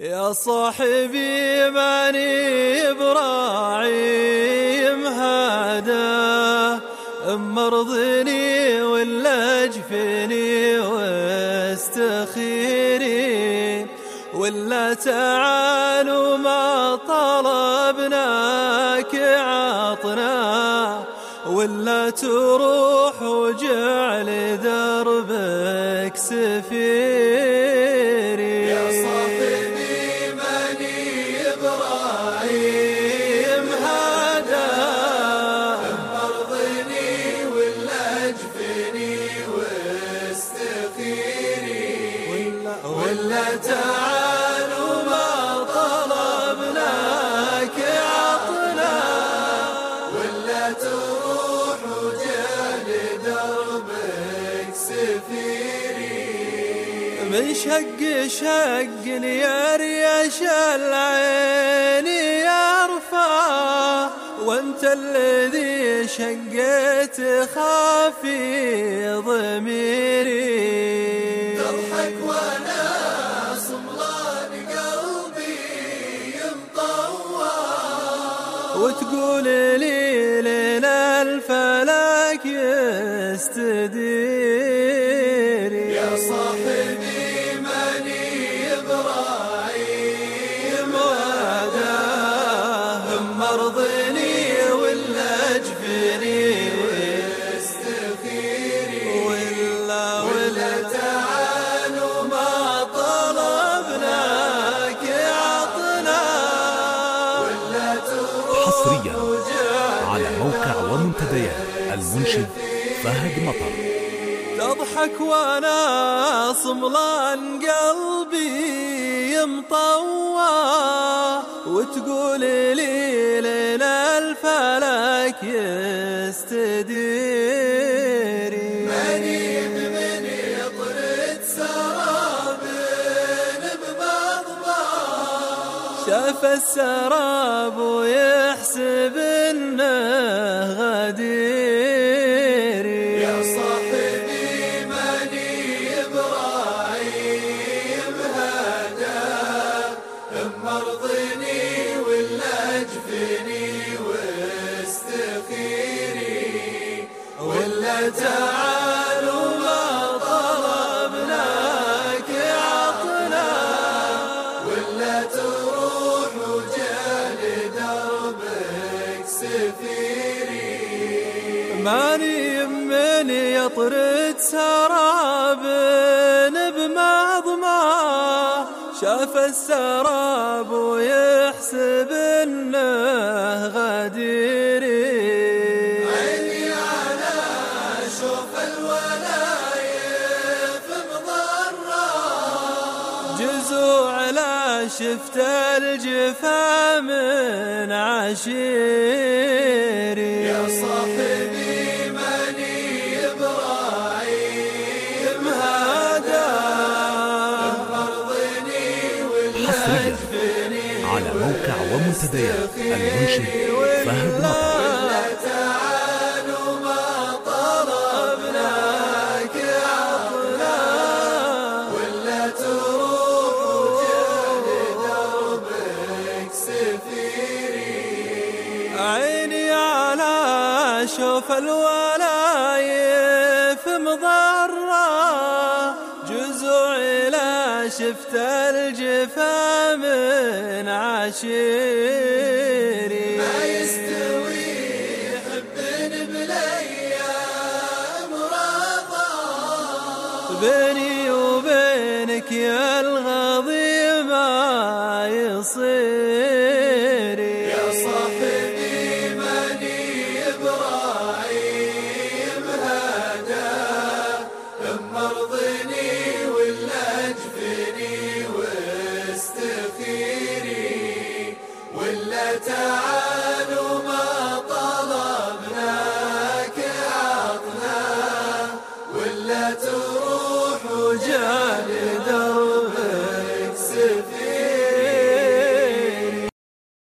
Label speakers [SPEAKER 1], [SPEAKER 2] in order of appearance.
[SPEAKER 1] يا صاحبي ماني براعي مهادا مرضني ولا جفني واستخيري؟ ولا تعالوا ما طلبناك عطنا؟ ولا تروح وجعل دربك سفيري من شق شق يا ريش العين يرفع وانت الذي شقيت خافي ضميري.
[SPEAKER 2] تضحك وأنا صملان قلبي مطوع
[SPEAKER 1] وتقول لي لين الفلك يستديري
[SPEAKER 3] حصريا على موقع ومنتديات المنشد فهد مطر.
[SPEAKER 1] تضحك وأنا صملان قلبي مطوع وتقول لي لين الفلك يستديري شاف السراب ويحسب إنه غديري
[SPEAKER 2] ماني
[SPEAKER 1] من يطرد سراب بمضماه شاف السراب ويحسب إنه غديري.
[SPEAKER 2] عيني الولايف
[SPEAKER 1] جزوع لا شفت الجفا من عشيري
[SPEAKER 3] موقع ومنتديات المنشد فهد مطر.
[SPEAKER 1] عيني على شوف الولايف شفت الجفا من عشيري.
[SPEAKER 2] ما يستوي حب بالايام رضا
[SPEAKER 1] بيني وبينك يا الغضي ما يصير. تعال.